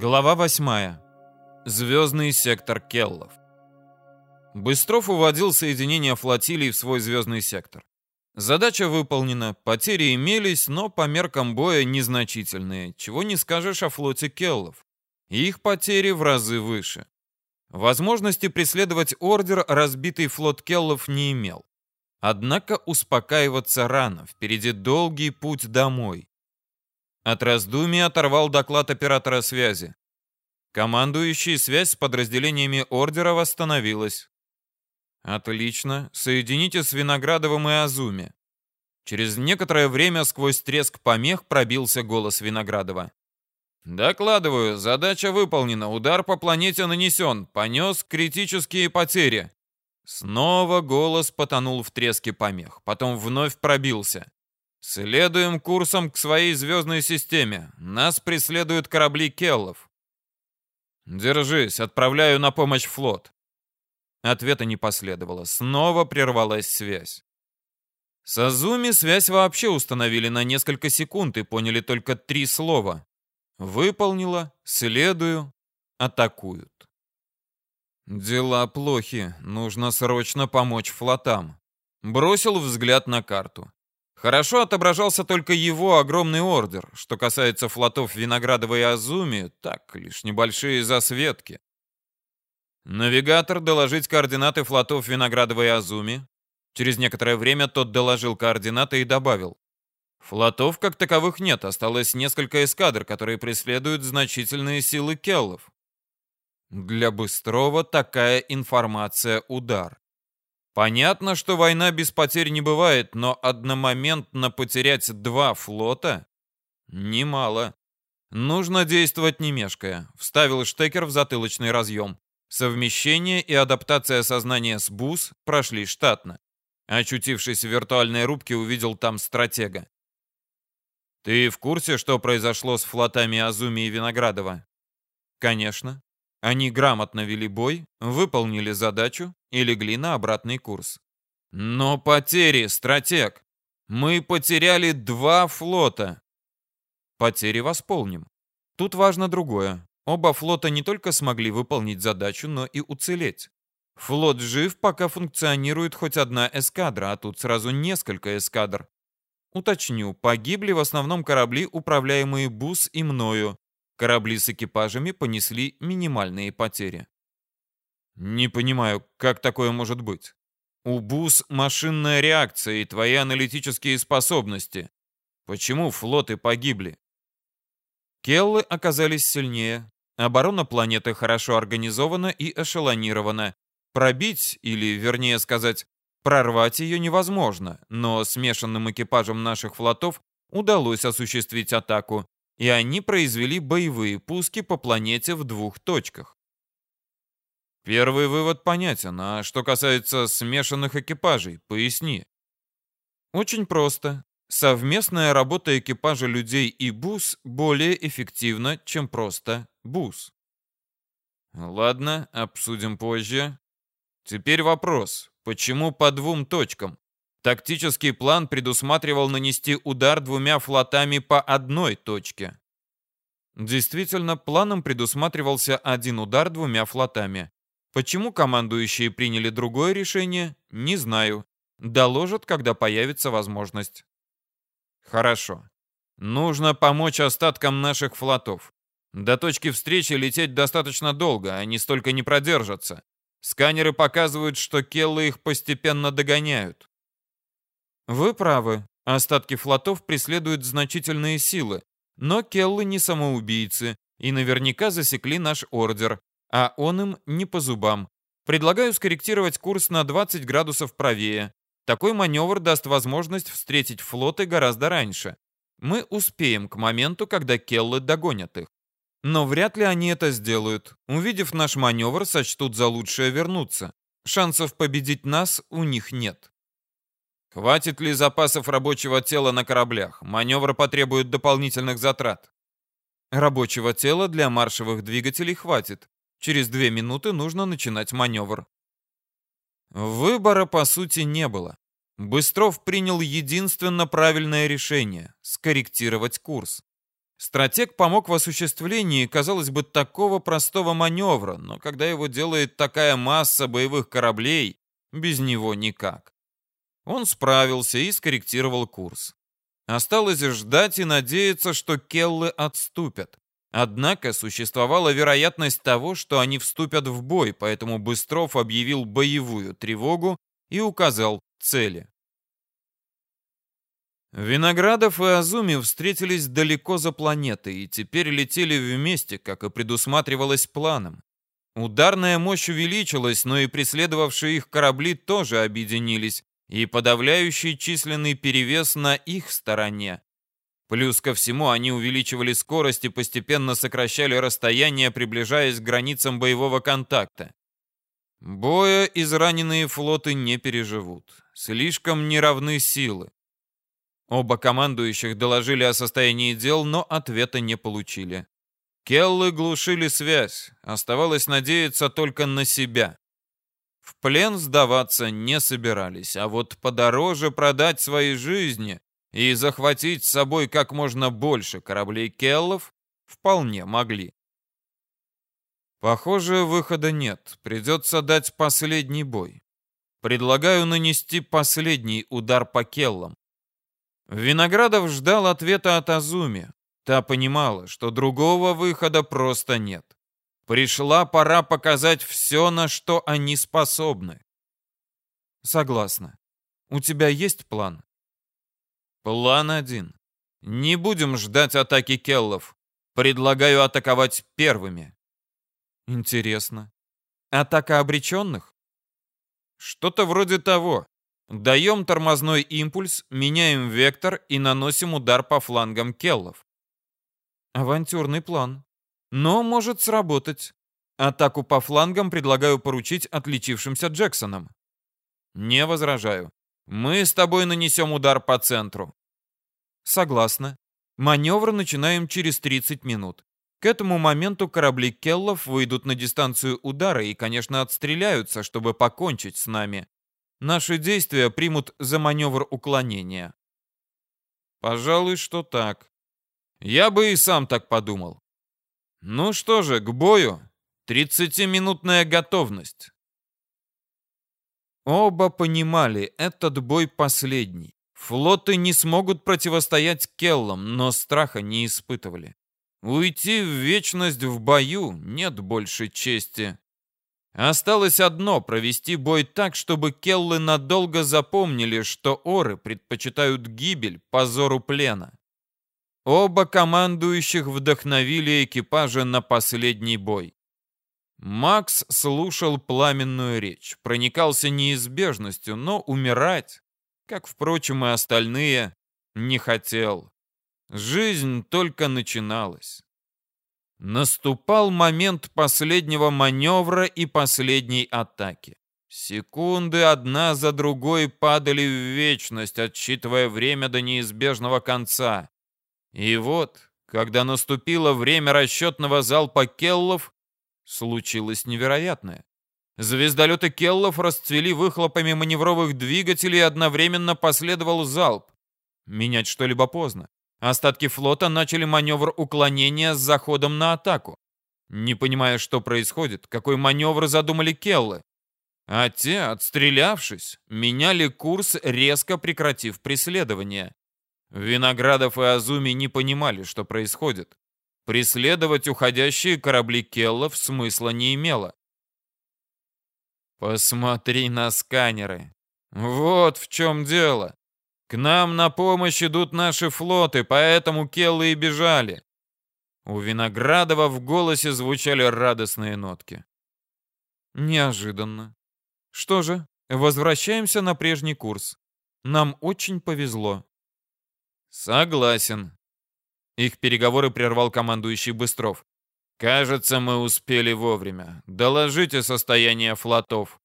Глава 8. Звездный сектор Келлов. Быстров уводил соединение флотилий в свой звездный сектор. Задача выполнена, потери имелись, но по меркам боя незначительные, чего не скажешь о флоте Келлов. Их потери в разы выше. Возможности преследовать ордер разбитый флот Келлов не имел. Однако успокаиваться рано, впереди долгий путь домой. От раздумий оторвал доклад оператора связи. Командующий связь с подразделениями ордера восстановилась. Отлично. Соедините с Виноградовым и Азуми. Через некоторое время сквозь треск помех пробился голос Виноградова. «Докладываю, задача выполнена, удар по планете нанесен, понес критические потери». Снова голос потонул в треске помех, потом вновь пробился. Следуем курсом к своей звездной системе. Нас преследуют корабли Келлов. Держись, отправляю на помощь флот. Ответа не последовало. Снова прервалась связь. С Азуми связь вообще установили на несколько секунд и поняли только три слова. Выполнила, следую, атакуют. Дела плохи, нужно срочно помочь флотам. Бросил взгляд на карту. Хорошо отображался только его огромный ордер. Что касается флотов Виноградова и Азуми, так, лишь небольшие засветки. Навигатор доложить координаты флотов Виноградова и Азуми. Через некоторое время тот доложил координаты и добавил. Флотов как таковых нет, осталось несколько эскадр, которые преследуют значительные силы келлов. Для Быстрова такая информация удар. Понятно, что война без потерь не бывает, но одномоментно потерять два флота — немало. Нужно действовать не мешкая. Вставил штекер в затылочный разъем. Совмещение и адаптация сознания с БУС прошли штатно. Очутившись в виртуальной рубке, увидел там стратега. «Ты в курсе, что произошло с флотами Азуми и Виноградова?» «Конечно. Они грамотно вели бой, выполнили задачу и легли на обратный курс. Но потери, стратег! Мы потеряли два флота. Потери восполним. Тут важно другое. Оба флота не только смогли выполнить задачу, но и уцелеть. Флот жив, пока функционирует хоть одна эскадра, а тут сразу несколько эскадр. Уточню, погибли в основном корабли, управляемые БУС и мною. Корабли с экипажами понесли минимальные потери. Не понимаю, как такое может быть? У БУС машинная реакция и твои аналитические способности. Почему флоты погибли? Келлы оказались сильнее. Оборона планеты хорошо организована и эшелонирована. Пробить, или, вернее сказать, прорвать ее невозможно, но смешанным экипажем наших флотов удалось осуществить атаку, и они произвели боевые пуски по планете в двух точках. Первый вывод понятен, а что касается смешанных экипажей, поясни. Очень просто. Совместная работа экипажа людей и бус более эффективна, чем просто бус. Ладно, обсудим позже. Теперь вопрос. Почему по двум точкам? Тактический план предусматривал нанести удар двумя флотами по одной точке. Действительно, планом предусматривался один удар двумя флотами. Почему командующие приняли другое решение, не знаю. Доложат, когда появится возможность. Хорошо. Нужно помочь остаткам наших флотов. До точки встречи лететь достаточно долго, они столько не продержатся. Сканеры показывают, что келлы их постепенно догоняют. Вы правы. Остатки флотов преследуют значительные силы. Но келлы не самоубийцы и наверняка засекли наш ордер, а он им не по зубам. Предлагаю скорректировать курс на 20 градусов правее. Такой маневр даст возможность встретить флоты гораздо раньше. Мы успеем к моменту, когда келлы догонят их. Но вряд ли они это сделают. Увидев наш маневр, сочтут за лучшее вернуться. Шансов победить нас у них нет. Хватит ли запасов рабочего тела на кораблях? Маневр потребует дополнительных затрат. Рабочего тела для маршевых двигателей хватит. Через две минуты нужно начинать маневр. Выбора, по сути, не было. Быстров принял единственно правильное решение — скорректировать курс. Стратег помог в осуществлении, казалось бы, такого простого маневра, но когда его делает такая масса боевых кораблей, без него никак. Он справился и скорректировал курс. Осталось ждать и надеяться, что Келлы отступят. Однако существовала вероятность того, что они вступят в бой, поэтому Быстров объявил боевую тревогу и указал цели. Виноградов и Азуми встретились далеко за планетой и теперь летели вместе, как и предусматривалось планом. Ударная мощь увеличилась, но и преследовавшие их корабли тоже объединились, и подавляющий численный перевес на их стороне. Плюс ко всему они увеличивали скорость и постепенно сокращали расстояние, приближаясь к границам боевого контакта. Боя израненные флоты не переживут. Слишком неравны силы. Оба командующих доложили о состоянии дел, но ответа не получили. Келлы глушили связь, оставалось надеяться только на себя. В плен сдаваться не собирались, а вот подороже продать свои жизни и захватить с собой как можно больше кораблей Келлов вполне могли. Похоже, выхода нет, придется дать последний бой. Предлагаю нанести последний удар по Келлам. Виноградов ждал ответа от Азуми. Та понимала, что другого выхода просто нет. Пришла пора показать все, на что они способны. Согласна. У тебя есть план? План один. Не будем ждать атаки келлов. Предлагаю атаковать первыми. Интересно. Атака обреченных? Что-то вроде того. Даем тормозной импульс, меняем вектор и наносим удар по флангам келлов. Авантюрный план. Но может сработать. Атаку по флангам предлагаю поручить отличившимся Джексонам. Не возражаю. Мы с тобой нанесем удар по центру. Согласна. Маневр начинаем через 30 минут. К этому моменту корабли Келлов выйдут на дистанцию удара и, конечно, отстреляются, чтобы покончить с нами. Наши действия примут за маневр уклонения. Пожалуй, что так. Я бы и сам так подумал. Ну что же, к бою. Тридцатиминутная готовность. Оба понимали, этот бой последний. Флоты не смогут противостоять Келлам, но страха не испытывали. Уйти в вечность в бою нет больше чести. Осталось одно — провести бой так, чтобы келлы надолго запомнили, что оры предпочитают гибель позору плена. Оба командующих вдохновили экипажа на последний бой. Макс слушал пламенную речь, проникался неизбежностью, но умирать, как, впрочем, и остальные, не хотел. Жизнь только начиналась. Наступал момент последнего маневра и последней атаки. Секунды одна за другой падали в вечность, отсчитывая время до неизбежного конца. И вот, когда наступило время расчетного залпа Келлов, случилось невероятное. Звездолеты Келлов расцвели выхлопами маневровых двигателей и одновременно последовал залп. Менять что-либо поздно. Остатки флота начали маневр уклонения с заходом на атаку. Не понимая, что происходит, какой маневр задумали Келлы. А те, отстрелявшись, меняли курс, резко прекратив преследование. Виноградов и Азуми не понимали, что происходит. Преследовать уходящие корабли Келлов смысла не имело. «Посмотри на сканеры. Вот в чем дело. К нам на помощь идут наши флоты, поэтому келлы и бежали. У Виноградова в голосе звучали радостные нотки. Неожиданно. Что же, возвращаемся на прежний курс. Нам очень повезло. Согласен. Их переговоры прервал командующий Быстров. Кажется, мы успели вовремя. Доложите состояние флотов.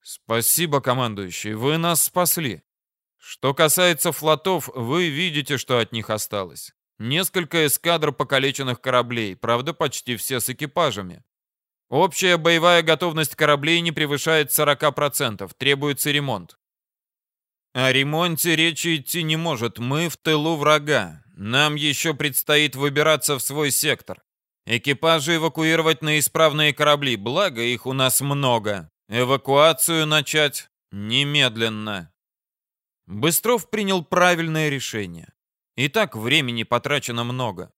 Спасибо, командующий, вы нас спасли. Что касается флотов, вы видите, что от них осталось. Несколько эскадр покалеченных кораблей, правда, почти все с экипажами. Общая боевая готовность кораблей не превышает 40%, требуется ремонт. О ремонте речи идти не может. Мы в тылу врага. Нам еще предстоит выбираться в свой сектор. Экипажи эвакуировать на исправные корабли, благо их у нас много. Эвакуацию начать немедленно. Быстров принял правильное решение. И так времени потрачено много.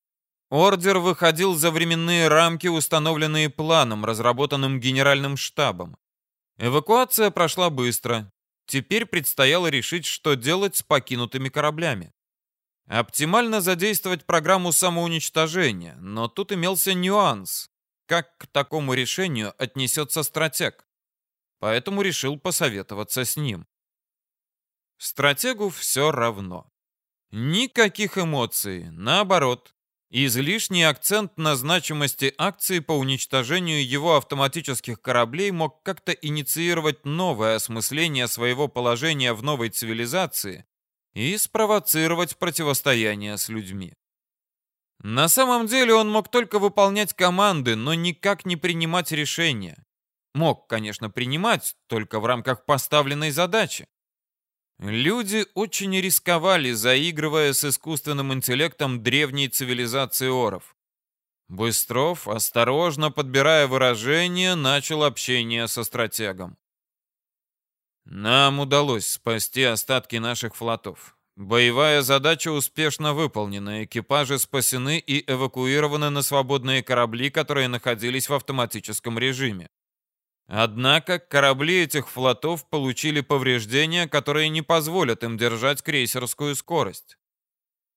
Ордер выходил за временные рамки, установленные планом, разработанным генеральным штабом. Эвакуация прошла быстро. Теперь предстояло решить, что делать с покинутыми кораблями. Оптимально задействовать программу самоуничтожения, но тут имелся нюанс. Как к такому решению отнесется стратег? Поэтому решил посоветоваться с ним. Стратегу все равно. Никаких эмоций, наоборот. Излишний акцент на значимости акции по уничтожению его автоматических кораблей мог как-то инициировать новое осмысление своего положения в новой цивилизации и спровоцировать противостояние с людьми. На самом деле он мог только выполнять команды, но никак не принимать решения. Мог, конечно, принимать, только в рамках поставленной задачи. Люди очень рисковали, заигрывая с искусственным интеллектом древней цивилизации оров. Быстров, осторожно подбирая выражения, начал общение со стратегом. Нам удалось спасти остатки наших флотов. Боевая задача успешно выполнена, экипажи спасены и эвакуированы на свободные корабли, которые находились в автоматическом режиме. Однако корабли этих флотов получили повреждения, которые не позволят им держать крейсерскую скорость.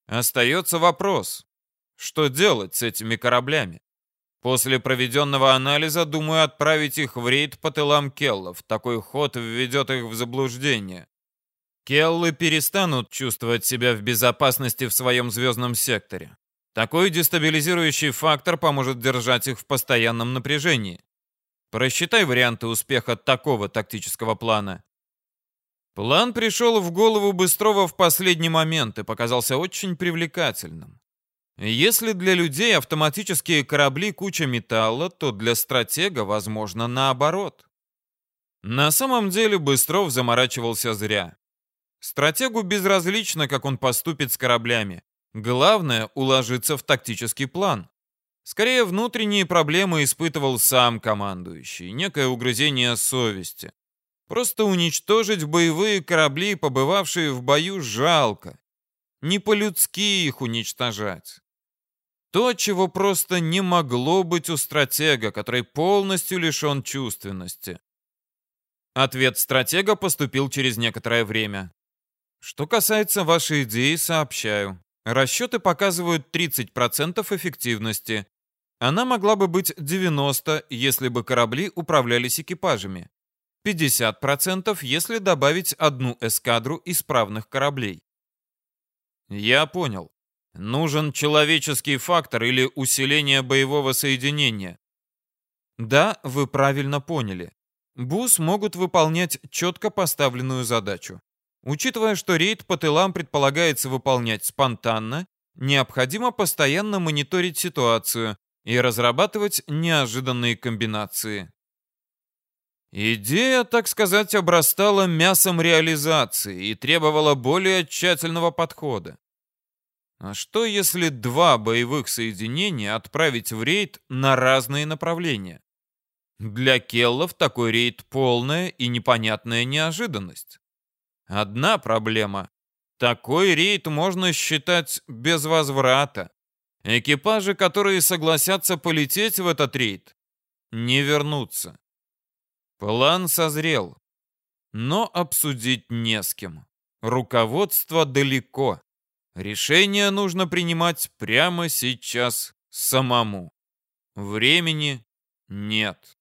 Остается вопрос, что делать с этими кораблями? После проведенного анализа думаю отправить их в рейд по тылам Келлов. Такой ход введет их в заблуждение. Келлы перестанут чувствовать себя в безопасности в своем звездном секторе. Такой дестабилизирующий фактор поможет держать их в постоянном напряжении. Просчитай варианты успеха такого тактического плана. План пришел в голову Быстрова в последний момент и показался очень привлекательным. Если для людей автоматические корабли куча металла, то для стратега, возможно, наоборот. На самом деле Быстров заморачивался зря. Стратегу безразлично, как он поступит с кораблями. Главное — уложиться в тактический план. Скорее, внутренние проблемы испытывал сам командующий, некое угрызение совести. Просто уничтожить боевые корабли, побывавшие в бою, жалко. Не по-людски их уничтожать. То, чего просто не могло быть у стратега, который полностью лишен чувственности. Ответ стратега поступил через некоторое время. Что касается вашей идеи, сообщаю. Расчеты показывают 30% эффективности. Она могла бы быть 90, если бы корабли управлялись экипажами. 50%, если добавить одну эскадру исправных кораблей. Я понял. Нужен человеческий фактор или усиление боевого соединения. Да, вы правильно поняли. БУС могут выполнять четко поставленную задачу. Учитывая, что рейд по тылам предполагается выполнять спонтанно, необходимо постоянно мониторить ситуацию, и разрабатывать неожиданные комбинации. Идея, так сказать, обрастала мясом реализации и требовала более тщательного подхода. А что если два боевых соединения отправить в рейд на разные направления? Для келлов такой рейд полная и непонятная неожиданность. Одна проблема. Такой рейд можно считать без возврата. Экипажи, которые согласятся полететь в этот рейд, не вернутся. План созрел, но обсудить не с кем. Руководство далеко. Решение нужно принимать прямо сейчас самому. Времени нет.